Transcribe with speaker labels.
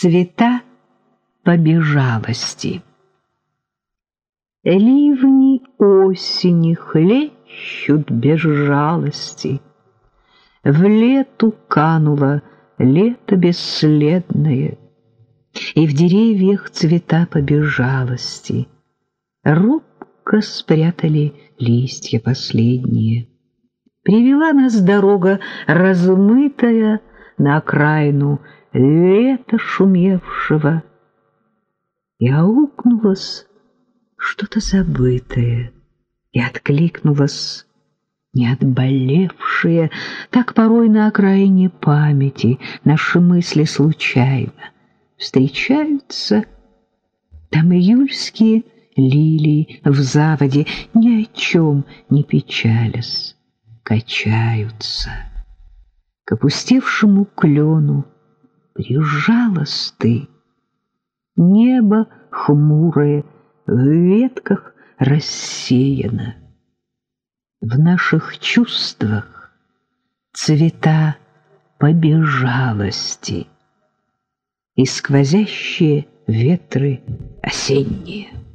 Speaker 1: Цвета побежалости. Ливни осени хлещут без жалости. В лету кануло лето бесследное, И в деревьях цвета побежалости. Робко спрятали листья последние. Привела нас дорога размытая на окраину лета шумевшего, и аукнулось что-то забытое, и откликнулось неотболевшее, так порой на окраине памяти наши мысли случайно встречаются. Там июльские лилии в заводе ни о чем не печалясь, качаются. К опустевшему клену прижалась ты. Небо хмурое в ветках рассеяно. В наших чувствах цвета побежалости и сквозящие ветры осенние.